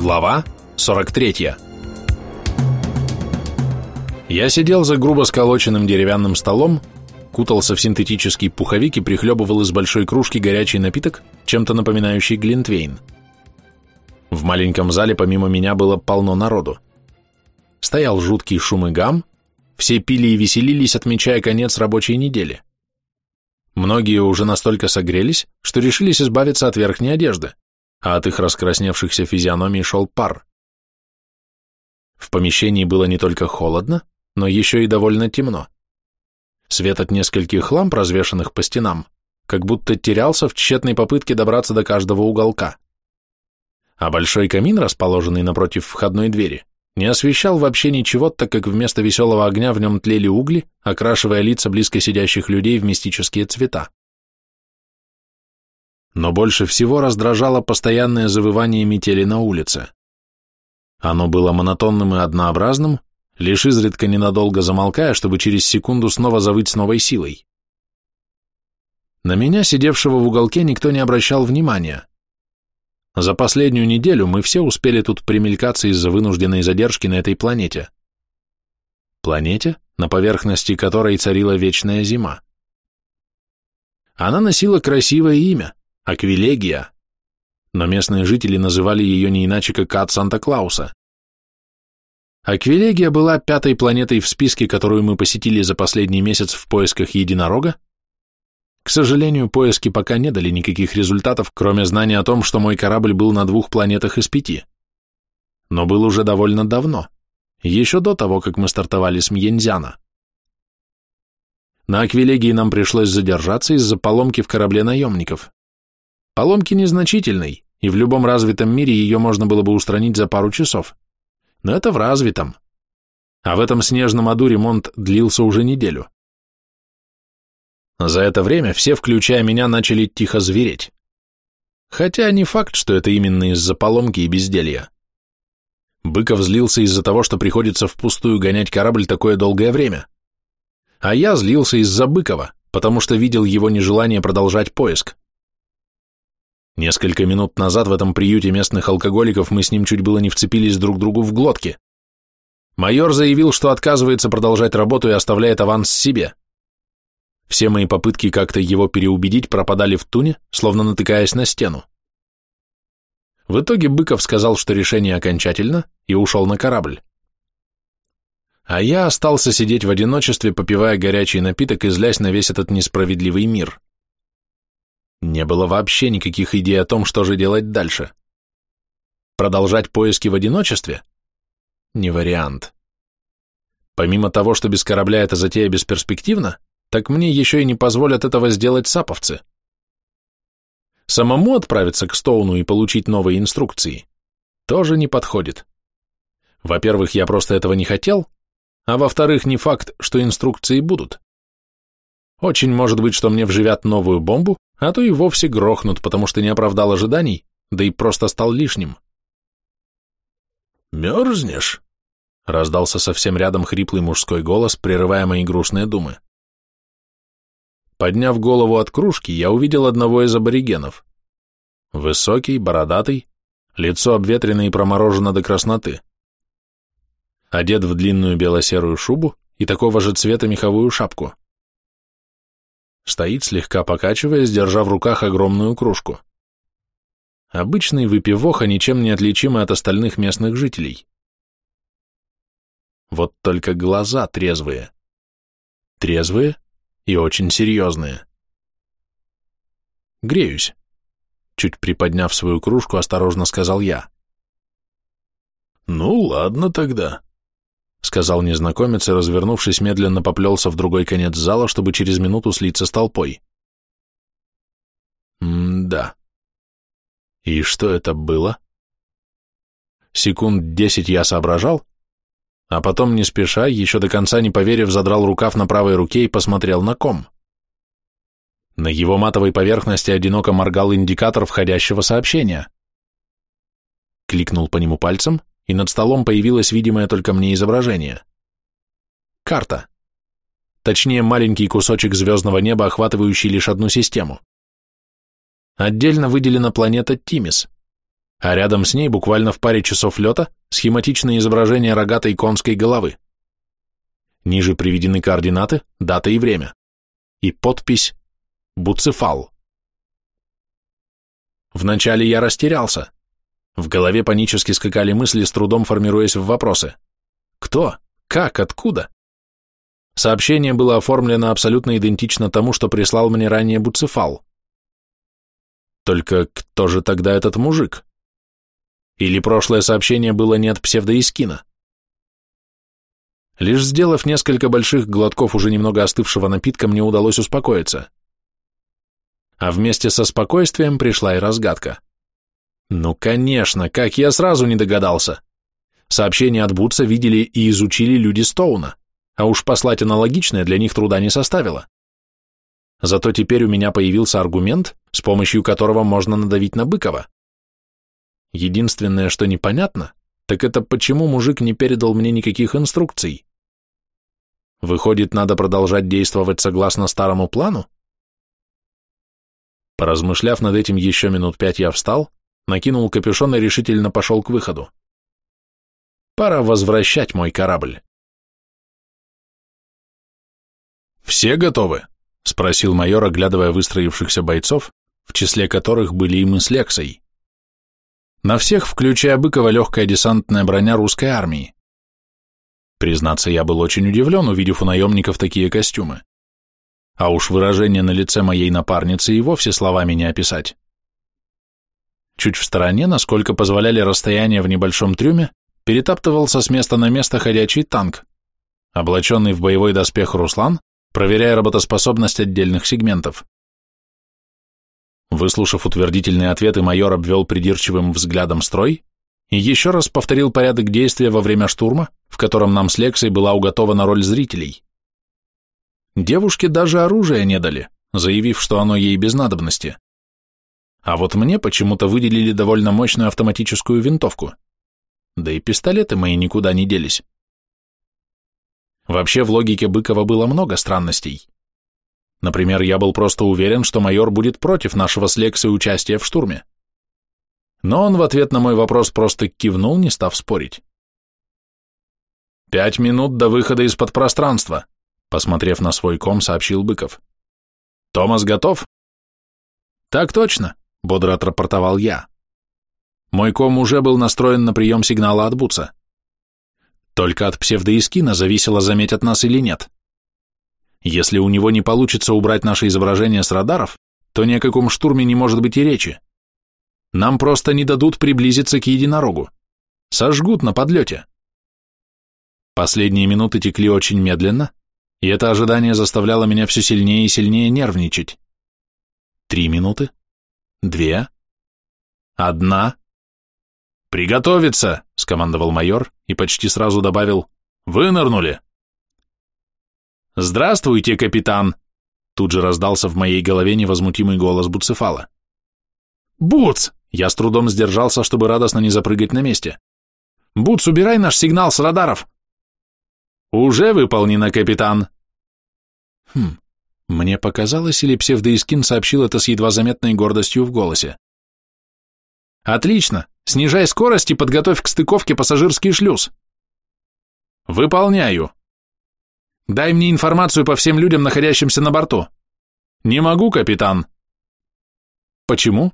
Глава 43 Я сидел за грубо сколоченным деревянным столом, кутался в синтетический пуховик и прихлебывал из большой кружки горячий напиток, чем-то напоминающий глинтвейн. В маленьком зале помимо меня было полно народу. Стоял жуткий шум и гам, все пили и веселились, отмечая конец рабочей недели. Многие уже настолько согрелись, что решились избавиться от верхней одежды, а от их раскрасневшихся физиономий шел пар. В помещении было не только холодно, но еще и довольно темно. Свет от нескольких ламп, развешанных по стенам, как будто терялся в тщетной попытке добраться до каждого уголка. А большой камин, расположенный напротив входной двери, не освещал вообще ничего, так как вместо веселого огня в нем тлели угли, окрашивая лица близко сидящих людей в мистические цвета. Но больше всего раздражало постоянное завывание метели на улице. Оно было монотонным и однообразным, лишь изредка ненадолго замолкая, чтобы через секунду снова завыть с новой силой. На меня, сидевшего в уголке, никто не обращал внимания, за последнюю неделю мы все успели тут примелькаться из-за вынужденной задержки на этой планете. Планете, на поверхности которой царила вечная зима. Она носила красивое имя – Аквилегия, но местные жители называли ее не иначе, как ад Санта-Клауса. Аквилегия была пятой планетой в списке, которую мы посетили за последний месяц в поисках единорога, к сожалению, поиски пока не дали никаких результатов, кроме знания о том, что мой корабль был на двух планетах из пяти. Но был уже довольно давно, еще до того, как мы стартовали с Мьензяна. На Аквилегии нам пришлось задержаться из-за поломки в корабле наемников. Поломки незначительной, и в любом развитом мире ее можно было бы устранить за пару часов. Но это в развитом. А в этом снежном аду ремонт длился уже неделю. За это время все, включая меня, начали тихо звереть. Хотя не факт, что это именно из-за поломки и безделья. Быков злился из-за того, что приходится впустую гонять корабль такое долгое время. А я злился из-за Быкова, потому что видел его нежелание продолжать поиск. Несколько минут назад в этом приюте местных алкоголиков мы с ним чуть было не вцепились друг другу в глотки. Майор заявил, что отказывается продолжать работу и оставляет аванс себе. Все мои попытки как-то его переубедить пропадали в туне, словно натыкаясь на стену. В итоге Быков сказал, что решение окончательно, и ушел на корабль. А я остался сидеть в одиночестве, попивая горячий напиток и злясь на весь этот несправедливый мир. Не было вообще никаких идей о том, что же делать дальше. Продолжать поиски в одиночестве? Не вариант. Помимо того, что без корабля эта затея бесперспективна, так мне еще и не позволят этого сделать саповцы. Самому отправиться к Стоуну и получить новые инструкции тоже не подходит. Во-первых, я просто этого не хотел, а во-вторых, не факт, что инструкции будут. Очень может быть, что мне вживят новую бомбу, а то и вовсе грохнут, потому что не оправдал ожиданий, да и просто стал лишним. «Мерзнешь?» — раздался совсем рядом хриплый мужской голос, прерывая мои грустные думы. Подняв голову от кружки, я увидел одного из аборигенов. Высокий, бородатый, лицо обветрено и проморожено до красноты. Одет в длинную бело-серую шубу и такого же цвета меховую шапку. Стоит, слегка покачиваясь, держа в руках огромную кружку. Обычный выпивоха, ничем не отличимый от остальных местных жителей. Вот только глаза трезвые. Трезвые и очень серьезные. «Греюсь», — чуть приподняв свою кружку, осторожно сказал я. «Ну, ладно тогда», — сказал незнакомец и, развернувшись, медленно поплелся в другой конец зала, чтобы через минуту слиться с толпой. «М-да. И что это было?» Секунд десять я соображал, а потом, не спеша, еще до конца не поверив, задрал рукав на правой руке и посмотрел на ком. На его матовой поверхности одиноко моргал индикатор входящего сообщения. Кликнул по нему пальцем, и над столом появилось видимое только мне изображение. Карта. Точнее, маленький кусочек звездного неба, охватывающий лишь одну систему. Отдельно выделена планета Тимис. а рядом с ней, буквально в паре часов лета, схематичное изображение рогатой конской головы. Ниже приведены координаты, дата и время. И подпись «Буцефал». Вначале я растерялся. В голове панически скакали мысли, с трудом формируясь в вопросы. Кто? Как? Откуда? Сообщение было оформлено абсолютно идентично тому, что прислал мне ранее Буцефал. Только кто же тогда этот мужик? Или прошлое сообщение было не от псевдоискина? Лишь сделав несколько больших глотков уже немного остывшего напитка, мне удалось успокоиться. А вместе со спокойствием пришла и разгадка. Ну, конечно, как я сразу не догадался. Сообщение от Бутса видели и изучили люди Стоуна, а уж послать аналогичное для них труда не составило. Зато теперь у меня появился аргумент, с помощью которого можно надавить на Быкова. Единственное, что непонятно, так это почему мужик не передал мне никаких инструкций. Выходит, надо продолжать действовать согласно старому плану? Поразмышляв над этим еще минут пять, я встал, накинул капюшон и решительно пошел к выходу. Пора возвращать мой корабль. «Все готовы?» — спросил майор, оглядывая выстроившихся бойцов, в числе которых были и мы с Лексой. На всех, включая Быкова, легкая десантная броня русской армии. Признаться, я был очень удивлен, увидев у наемников такие костюмы. А уж выражение на лице моей напарницы и вовсе словами не описать. Чуть в стороне, насколько позволяли расстояние в небольшом трюме, перетаптывался с места на место ходячий танк, облаченный в боевой доспех Руслан, проверяя работоспособность отдельных сегментов. Выслушав утвердительные ответы, майор обвел придирчивым взглядом строй и еще раз повторил порядок действия во время штурма, в котором нам с Лексой была уготована роль зрителей. Девушке даже оружие не дали, заявив, что оно ей без надобности. А вот мне почему-то выделили довольно мощную автоматическую винтовку. Да и пистолеты мои никуда не делись. Вообще в логике Быкова было много странностей. Например, я был просто уверен, что майор будет против нашего с Лексой участия в штурме. Но он в ответ на мой вопрос просто кивнул, не став спорить. «Пять минут до выхода из-под пространства», посмотрев на свой ком, сообщил Быков. «Томас готов?» «Так точно», — бодро отрапортовал я. Мой ком уже был настроен на прием сигнала от Буца. Только от псевдоискина зависело, заметят нас или нет. Если у него не получится убрать наше изображение с радаров, то ни о каком штурме не может быть и речи. Нам просто не дадут приблизиться к единорогу. Сожгут на подлете. Последние минуты текли очень медленно, и это ожидание заставляло меня все сильнее и сильнее нервничать. Три минуты, две, одна. «Приготовиться!» — скомандовал майор и почти сразу добавил «Вынырнули!» «Здравствуйте, капитан!» Тут же раздался в моей голове невозмутимый голос Буцефала. «Буц!» Я с трудом сдержался, чтобы радостно не запрыгать на месте. «Буц, убирай наш сигнал с радаров!» «Уже выполнено, капитан!» Хм, мне показалось, или псевдоискин сообщил это с едва заметной гордостью в голосе. «Отлично! Снижай скорость и подготовь к стыковке пассажирский шлюз!» «Выполняю!» Дай мне информацию по всем людям, находящимся на борту. Не могу, капитан. Почему?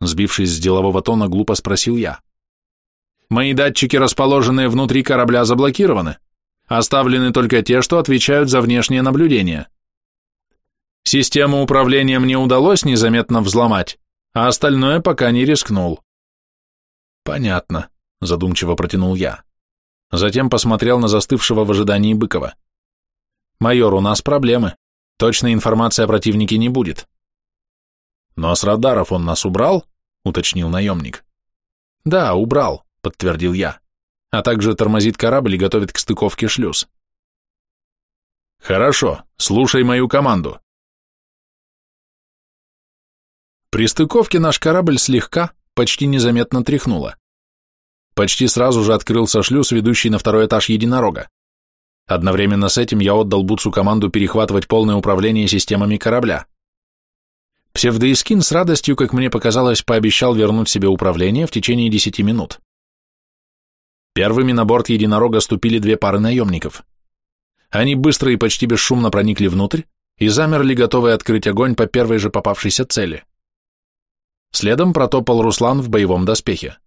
Сбившись с делового тона, глупо спросил я. Мои датчики, расположенные внутри корабля, заблокированы. Оставлены только те, что отвечают за внешнее наблюдение. Систему управления мне удалось незаметно взломать, а остальное пока не рискнул. Понятно, задумчиво протянул я. Затем посмотрел на застывшего в ожидании Быкова. «Майор, у нас проблемы. Точной информации о противнике не будет». «Но с радаров он нас убрал?» — уточнил наемник. «Да, убрал», — подтвердил я, а также тормозит корабль и готовит к стыковке шлюз. «Хорошо, слушай мою команду». При стыковке наш корабль слегка, почти незаметно тряхнуло. Почти сразу же открылся шлюз, ведущий на второй этаж единорога. Одновременно с этим я отдал Буцу команду перехватывать полное управление системами корабля. Псевдоискин с радостью, как мне показалось, пообещал вернуть себе управление в течение десяти минут. Первыми на борт единорога ступили две пары наемников. Они быстро и почти бесшумно проникли внутрь и замерли, готовые открыть огонь по первой же попавшейся цели. Следом протопал Руслан в боевом доспехе.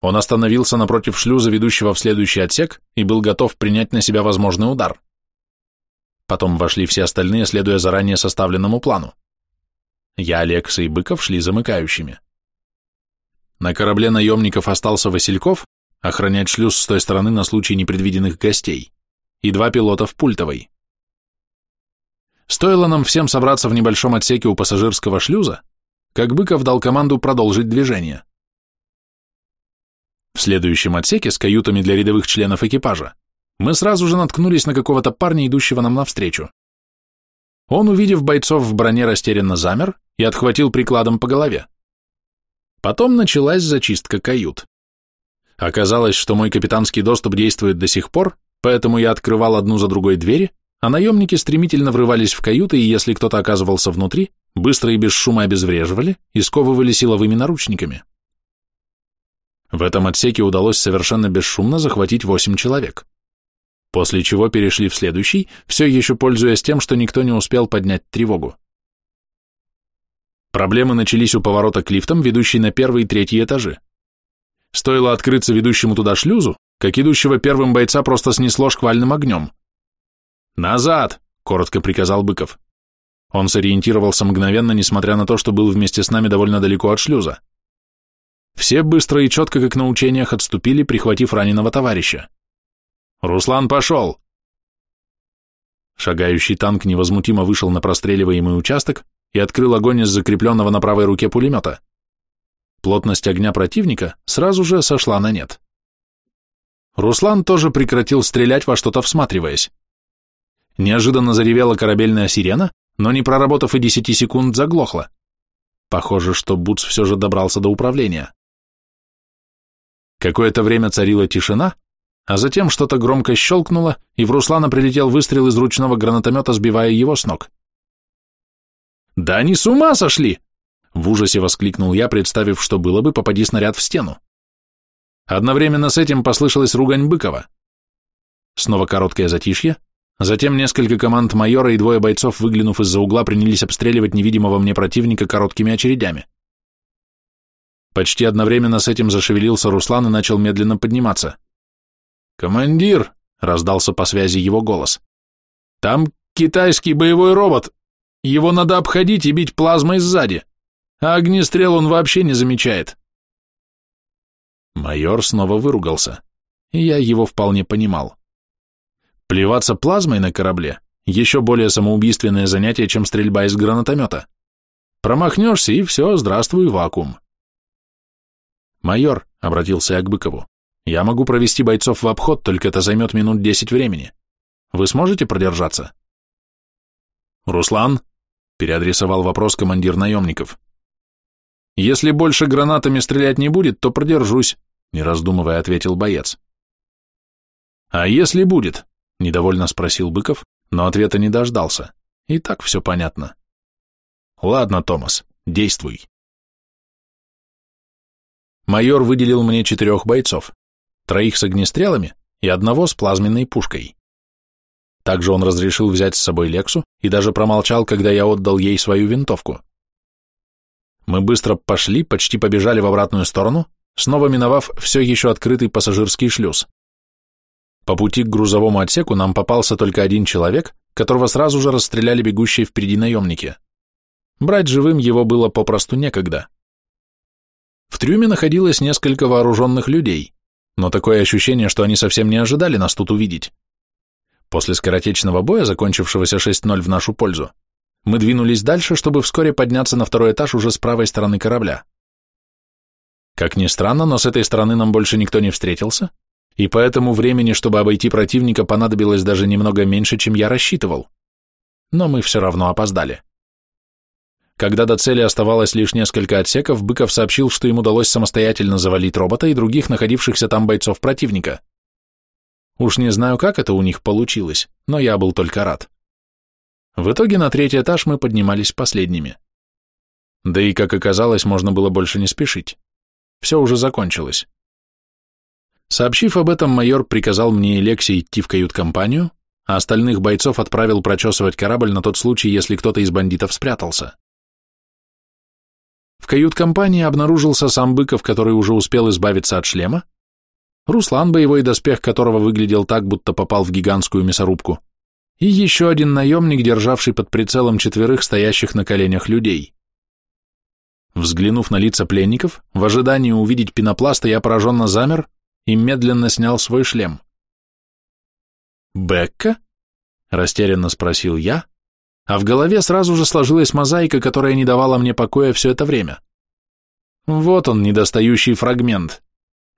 Он остановился напротив шлюза, ведущего в следующий отсек, и был готов принять на себя возможный удар. Потом вошли все остальные, следуя заранее составленному плану. Я, Алекса и Быков шли замыкающими. На корабле наемников остался Васильков, охранять шлюз с той стороны на случай непредвиденных гостей, и два пилота в пультовой. Стоило нам всем собраться в небольшом отсеке у пассажирского шлюза, как Быков дал команду продолжить движение. В следующем отсеке с каютами для рядовых членов экипажа мы сразу же наткнулись на какого-то парня, идущего нам навстречу. Он, увидев бойцов в броне, растерянно замер и отхватил прикладом по голове. Потом началась зачистка кают. Оказалось, что мой капитанский доступ действует до сих пор, поэтому я открывал одну за другой двери, а наемники стремительно врывались в каюты, и если кто-то оказывался внутри, быстро и без шума обезвреживали и сковывали силовыми наручниками. В этом отсеке удалось совершенно бесшумно захватить восемь человек. После чего перешли в следующий, все еще пользуясь тем, что никто не успел поднять тревогу. Проблемы начались у поворота к лифтам, ведущей на первый и третий этажи. Стоило открыться ведущему туда шлюзу, как идущего первым бойца просто снесло шквальным огнем. «Назад!» — коротко приказал Быков. Он сориентировался мгновенно, несмотря на то, что был вместе с нами довольно далеко от шлюза. Все быстро и четко, как на учениях, отступили, прихватив раненого товарища. «Руслан пошел!» Шагающий танк невозмутимо вышел на простреливаемый участок и открыл огонь из закрепленного на правой руке пулемета плотность огня противника сразу же сошла на нет. Руслан тоже прекратил стрелять во что-то всматриваясь. Неожиданно заревела корабельная сирена, но не проработав и десяти секунд заглохла. Похоже, что Буц все же добрался до управления. Какое-то время царила тишина, а затем что-то громко щелкнуло, и в Руслана прилетел выстрел из ручного гранатомета, сбивая его с ног. «Да они с ума сошли!» В ужасе воскликнул я, представив, что было бы, попади снаряд в стену. Одновременно с этим послышалась ругань Быкова. Снова короткое затишье, затем несколько команд майора и двое бойцов, выглянув из-за угла, принялись обстреливать невидимого мне противника короткими очередями. Почти одновременно с этим зашевелился Руслан и начал медленно подниматься. «Командир!» — раздался по связи его голос. «Там китайский боевой робот! Его надо обходить и бить плазмой сзади!» а огнестрел он вообще не замечает. Майор снова выругался, и я его вполне понимал. Плеваться плазмой на корабле – еще более самоубийственное занятие, чем стрельба из гранатомета. Промахнешься, и все, здравствуй, вакуум. «Майор», — обратился я к Быкову, — «я могу провести бойцов в обход, только это займет минут десять времени. Вы сможете продержаться?» «Руслан», — переадресовал вопрос командир наемников, если больше гранатами стрелять не будет, то продержусь, не раздумывая, ответил боец. А если будет? Недовольно спросил Быков, но ответа не дождался. И так все понятно. Ладно, Томас, действуй. Майор выделил мне четырех бойцов, троих с огнестрелами и одного с плазменной пушкой. Также он разрешил взять с собой Лексу и даже промолчал, когда я отдал ей свою винтовку. Мы быстро пошли, почти побежали в обратную сторону, снова миновав все еще открытый пассажирский шлюз. По пути к грузовому отсеку нам попался только один человек, которого сразу же расстреляли бегущие впереди наемники. Брать живым его было попросту некогда. В трюме находилось несколько вооруженных людей, но такое ощущение, что они совсем не ожидали нас тут увидеть. После скоротечного боя, закончившегося 6-0 в нашу пользу, мы двинулись дальше, чтобы вскоре подняться на второй этаж уже с правой стороны корабля. Как ни странно, но с этой стороны нам больше никто не встретился, и поэтому времени, чтобы обойти противника, понадобилось даже немного меньше, чем я рассчитывал. Но мы все равно опоздали. Когда до цели оставалось лишь несколько отсеков, Быков сообщил, что им удалось самостоятельно завалить робота и других находившихся там бойцов противника. Уж не знаю, как это у них получилось, но я был только рад. В итоге на третий этаж мы поднимались последними. Да и, как оказалось, можно было больше не спешить. Все уже закончилось. Сообщив об этом, майор приказал мне и Лексе идти в кают-компанию, а остальных бойцов отправил прочесывать корабль на тот случай, если кто-то из бандитов спрятался. В кают-компании обнаружился сам Быков, который уже успел избавиться от шлема, Руслан, боевой доспех которого выглядел так, будто попал в гигантскую мясорубку, и еще один наемник, державший под прицелом четверых стоящих на коленях людей. Взглянув на лица пленников, в ожидании увидеть пенопласта, я пораженно замер и медленно снял свой шлем. «Бекка?» — растерянно спросил я, а в голове сразу же сложилась мозаика, которая не давала мне покоя все это время. Вот он, недостающий фрагмент.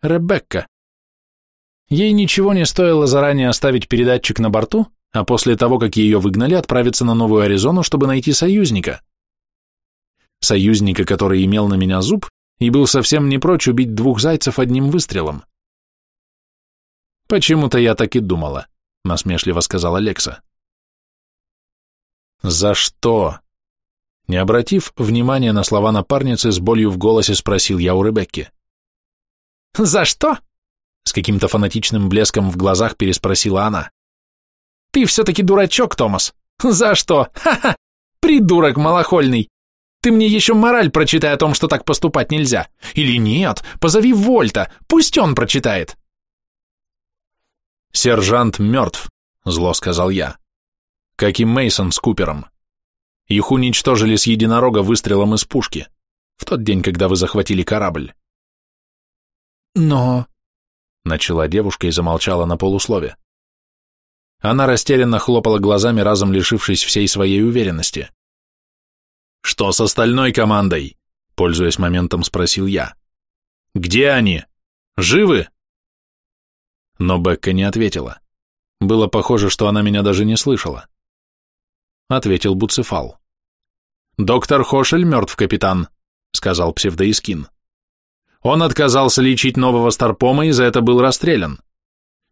Ребекка. Ей ничего не стоило заранее оставить передатчик на борту, а после того, как ее выгнали, отправиться на Новую Аризону, чтобы найти союзника. Союзника, который имел на меня зуб и был совсем не прочь убить двух зайцев одним выстрелом. Почему-то я так и думала, насмешливо сказала Лекса. За что? Не обратив внимания на слова напарницы, с болью в голосе спросил я у Ребекки. «За что?» С каким-то фанатичным блеском в глазах переспросила она. Ты все-таки дурачок, Томас. За что? Ха-ха! Придурок малохольный! Ты мне еще мораль прочитай о том, что так поступать нельзя. Или нет, позови Вольта, пусть он прочитает. Сержант мертв, зло сказал я. Как и Мейсон с Купером. Их уничтожили с единорога выстрелом из пушки. В тот день, когда вы захватили корабль. Но... Начала девушка и замолчала на полуслове. Она растерянно хлопала глазами, разом лишившись всей своей уверенности. «Что с остальной командой?» — пользуясь моментом, спросил я. «Где они? Живы?» Но Бекка не ответила. Было похоже, что она меня даже не слышала. Ответил Буцефал. «Доктор Хошель мертв, капитан», — сказал псевдоискин. «Он отказался лечить нового Старпома и за это был расстрелян.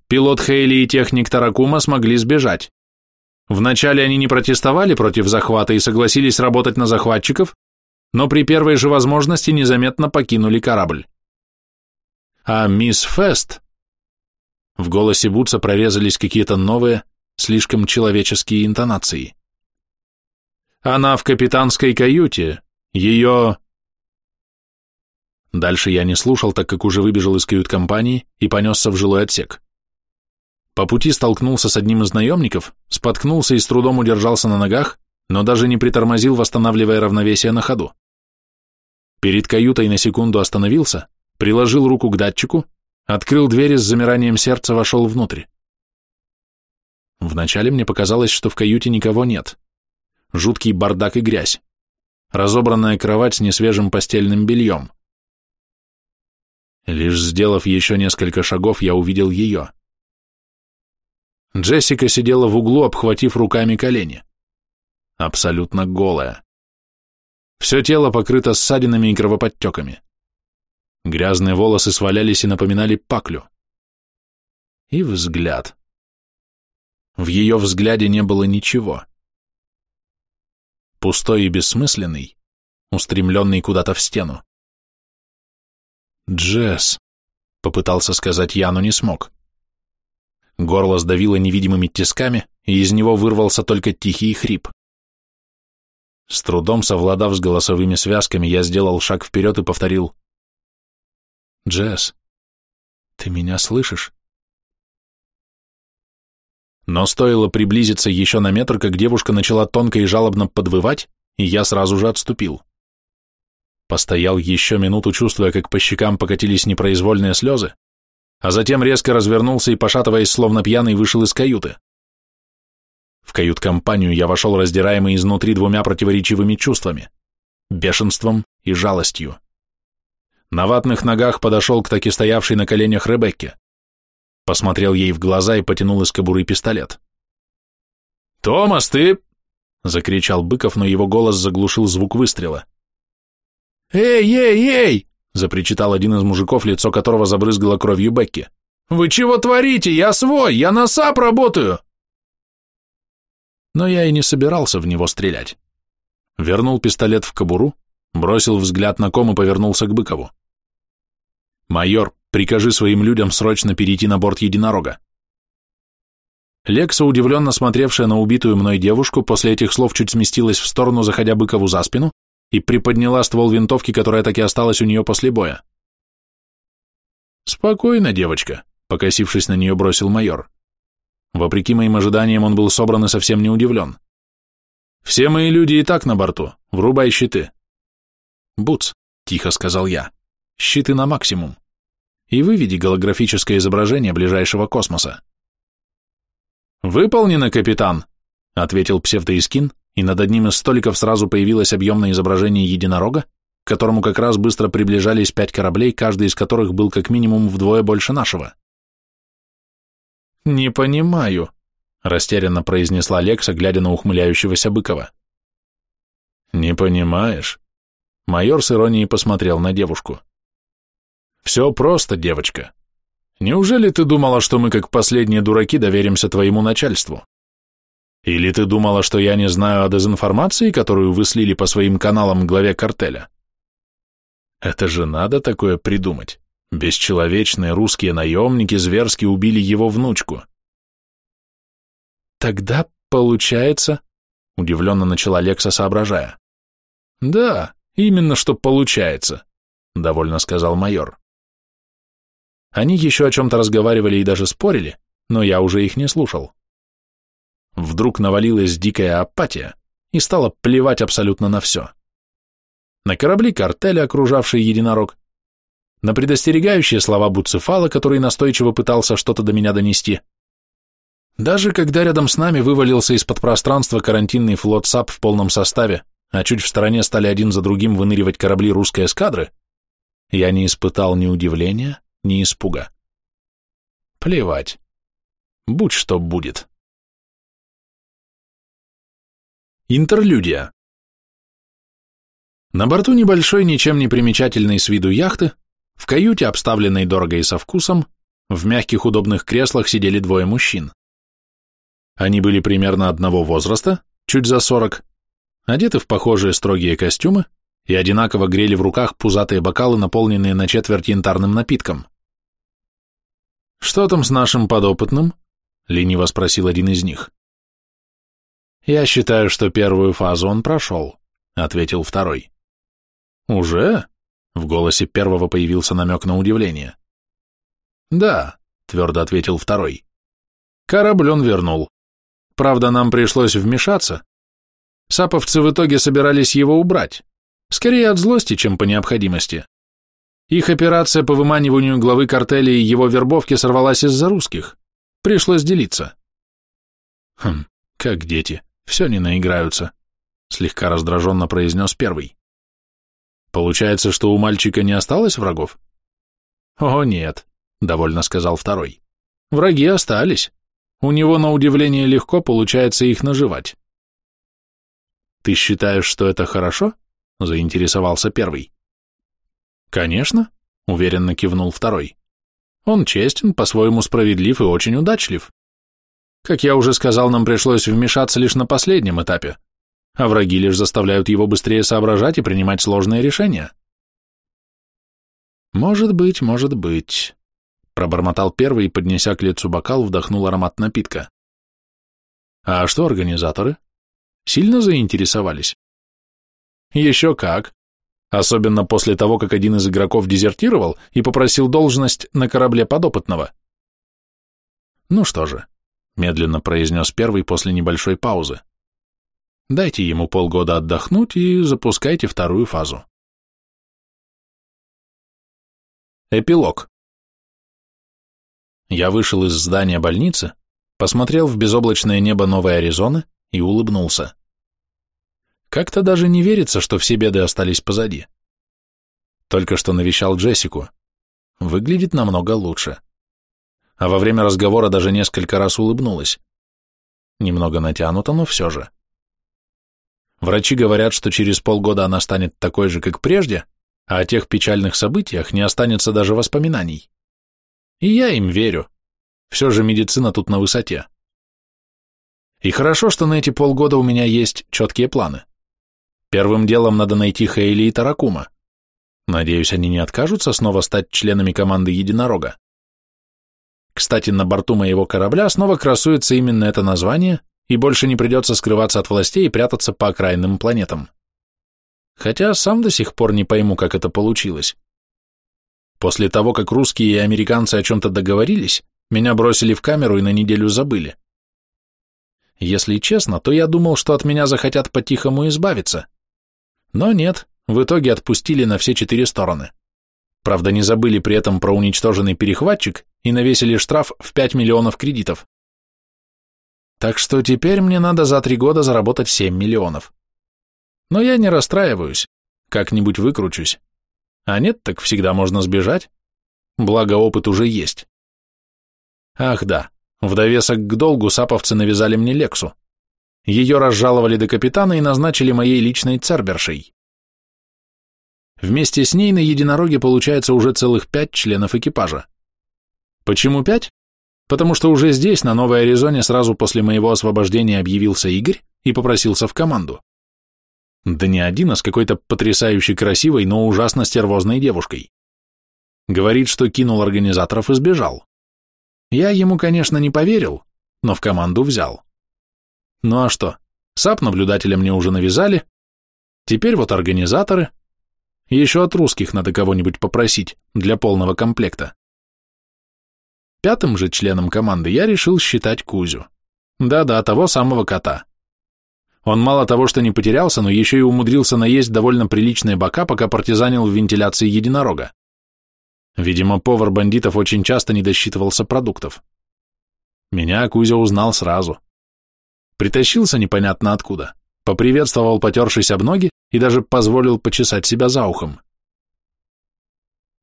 Пилот Хейли и техник Таракума смогли сбежать. Вначале они не протестовали против захвата и согласились работать на захватчиков, но при первой же возможности незаметно покинули корабль. А мисс Фест... В голосе Бутса прорезались какие-то новые, слишком человеческие интонации. Она в капитанской каюте. Ее... Дальше я не слушал, так как уже выбежал из кают-компании и понесся в жилой отсек. По пути столкнулся с одним из наемников, споткнулся и с трудом удержался на ногах, но даже не притормозил, восстанавливая равновесие на ходу. Перед каютой на секунду остановился, приложил руку к датчику, открыл дверь и с замиранием сердца вошел внутрь. Вначале мне показалось, что в каюте никого нет. Жуткий бардак и грязь. Разобранная кровать с несвежим постельным бельем. Лишь сделав еще несколько шагов, я увидел ее. Джессика сидела в углу, обхватив руками колени. Абсолютно голая. Все тело покрыто ссадинами и кровоподтеками. Грязные волосы свалялись и напоминали паклю. И взгляд. В ее взгляде не было ничего. Пустой и бессмысленный, устремленный куда-то в стену. «Джесс», — попытался сказать я, но не смог. Горло сдавило невидимыми тисками, и из него вырвался только тихий хрип. С трудом совладав с голосовыми связками, я сделал шаг вперед и повторил. «Джесс, ты меня слышишь?» Но стоило приблизиться еще на метр, как девушка начала тонко и жалобно подвывать, и я сразу же отступил. Постоял еще минуту, чувствуя, как по щекам покатились непроизвольные слезы, а затем резко развернулся и, пошатываясь, словно пьяный, вышел из каюты. В кают-компанию я вошел раздираемый изнутри двумя противоречивыми чувствами – бешенством и жалостью. На ватных ногах подошел к таки стоявшей на коленях Ребекке. Посмотрел ей в глаза и потянул из кобуры пистолет. «Томас, ты...» – закричал Быков, но его голос заглушил звук выстрела. «Эй, эй, эй!» запричитал один из мужиков, лицо которого забрызгало кровью Бекки. «Вы чего творите? Я свой! Я на САП работаю!» Но я и не собирался в него стрелять. Вернул пистолет в кобуру, бросил взгляд на ком и повернулся к Быкову. «Майор, прикажи своим людям срочно перейти на борт единорога». Лекса, удивленно смотревшая на убитую мной девушку, после этих слов чуть сместилась в сторону, заходя Быкову за спину, и приподняла ствол винтовки, которая так и осталась у нее после боя. «Спокойно, девочка», — покосившись на нее, бросил майор. Вопреки моим ожиданиям, он был собран и совсем не удивлен. «Все мои люди и так на борту. Врубай щиты». «Буц», — тихо сказал я, — «щиты на максимум. И выведи голографическое изображение ближайшего космоса». «Выполнено, капитан», — ответил псевдоискин, и над одним из столиков сразу появилось объемное изображение единорога, к которому как раз быстро приближались пять кораблей, каждый из которых был как минимум вдвое больше нашего. «Не понимаю», — растерянно произнесла Лекса, глядя на ухмыляющегося Быкова. «Не понимаешь?» Майор с иронией посмотрел на девушку. «Все просто, девочка. Неужели ты думала, что мы, как последние дураки, доверимся твоему начальству? Или ты думала, что я не знаю о дезинформации, которую вы слили по своим каналам главе картеля? Это же надо такое придумать. Бесчеловечные русские наемники зверски убили его внучку. Тогда, получается, удивленно начала Лекса, соображая. Да, именно что получается, довольно сказал майор. Они еще о чем-то разговаривали и даже спорили, но я уже их не слушал. Вдруг навалилась дикая апатия и стала плевать абсолютно на все. На корабли картеля, окружавшие единорог, на предостерегающие слова Буцефала, который настойчиво пытался что-то до меня донести. Даже когда рядом с нами вывалился из подпространства карантинный флот САП в полном составе, а чуть в стороне стали один за другим выныривать корабли русской эскадры, я не испытал ни удивления, ни испуга. Плевать. Будь что будет. Интерлюдия. На борту небольшой, ничем не примечательной с виду яхты, в каюте, обставленной дорого и со вкусом, в мягких удобных креслах сидели двое мужчин. Они были примерно одного возраста, чуть за сорок, одеты в похожие строгие костюмы и одинаково грели в руках пузатые бокалы, наполненные на четверть янтарным напитком. «Что там с нашим подопытным?» — лениво спросил один из них. «Я считаю, что первую фазу он прошел», — ответил второй. «Уже?» — в голосе первого появился намек на удивление. «Да», — твердо ответил второй. «Корабль он вернул. Правда, нам пришлось вмешаться. Саповцы в итоге собирались его убрать. Скорее от злости, чем по необходимости. Их операция по выманиванию главы картеля и его вербовки сорвалась из-за русских. Пришлось делиться». «Хм, как дети», все не наиграются, слегка раздраженно произнес первый. Получается, что у мальчика не осталось врагов? О, нет, довольно сказал второй. Враги остались. У него, на удивление, легко получается их наживать. Ты считаешь, что это хорошо? Заинтересовался первый. Конечно, уверенно кивнул второй. Он честен, по-своему справедлив и очень удачлив. Как я уже сказал, нам пришлось вмешаться лишь на последнем этапе, а враги лишь заставляют его быстрее соображать и принимать сложные решения. Может быть, может быть, пробормотал первый и, поднеся к лицу бокал, вдохнул аромат напитка. А что организаторы? Сильно заинтересовались? Еще как. Особенно после того, как один из игроков дезертировал и попросил должность на корабле подопытного. Ну что же, медленно произнес первый после небольшой паузы. Дайте ему полгода отдохнуть и запускайте вторую фазу. Эпилог. Я вышел из здания больницы, посмотрел в безоблачное небо Новой Аризоны и улыбнулся. Как-то даже не верится, что все беды остались позади. Только что навещал Джессику. Выглядит намного лучше а во время разговора даже несколько раз улыбнулась. Немного натянуто, но все же. Врачи говорят, что через полгода она станет такой же, как прежде, а о тех печальных событиях не останется даже воспоминаний. И я им верю. Все же медицина тут на высоте. И хорошо, что на эти полгода у меня есть четкие планы. Первым делом надо найти Хейли и Таракума. Надеюсь, они не откажутся снова стать членами команды Единорога. Кстати, на борту моего корабля снова красуется именно это название, и больше не придется скрываться от властей и прятаться по окраинным планетам. Хотя сам до сих пор не пойму, как это получилось. После того, как русские и американцы о чем-то договорились, меня бросили в камеру и на неделю забыли. Если честно, то я думал, что от меня захотят по-тихому избавиться. Но нет, в итоге отпустили на все четыре стороны. Правда, не забыли при этом про уничтоженный перехватчик и навесили штраф в 5 миллионов кредитов. Так что теперь мне надо за три года заработать 7 миллионов. Но я не расстраиваюсь, как-нибудь выкручусь. А нет, так всегда можно сбежать. Благо опыт уже есть. Ах да, в довесок к долгу саповцы навязали мне Лексу. Ее разжаловали до капитана и назначили моей личной цербершей. Вместе с ней на единороге получается уже целых пять членов экипажа. Почему пять? Потому что уже здесь, на Новой Аризоне, сразу после моего освобождения объявился Игорь и попросился в команду. Да не один, а с какой-то потрясающе красивой, но ужасно стервозной девушкой. Говорит, что кинул организаторов и сбежал. Я ему, конечно, не поверил, но в команду взял. Ну а что, САП наблюдателя мне уже навязали, теперь вот организаторы. Еще от русских надо кого-нибудь попросить для полного комплекта. Пятым же членом команды я решил считать Кузю. Да-да, того самого кота. Он мало того, что не потерялся, но еще и умудрился наесть довольно приличные бока, пока партизанил в вентиляции единорога. Видимо, повар бандитов очень часто не досчитывался продуктов. Меня Кузя узнал сразу. Притащился непонятно откуда, поприветствовал, потершись об ноги, и даже позволил почесать себя за ухом.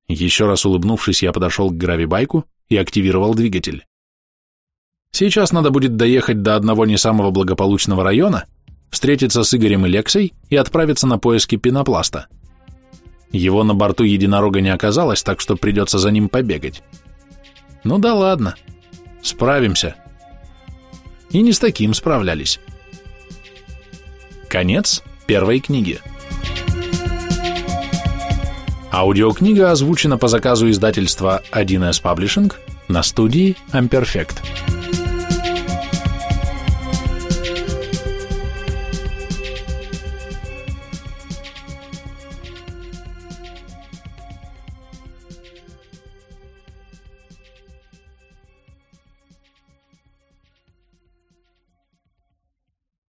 Еще раз улыбнувшись, я подошел к гравибайку и активировал двигатель. Сейчас надо будет доехать до одного не самого благополучного района, встретиться с Игорем и Лексой и отправиться на поиски пенопласта. Его на борту единорога не оказалось, так что придется за ним побегать. Ну да ладно, справимся. И не с таким справлялись. Конец первой книги. Аудиокнига озвучена по заказу издательства 1С Publishing на студии Amperfect.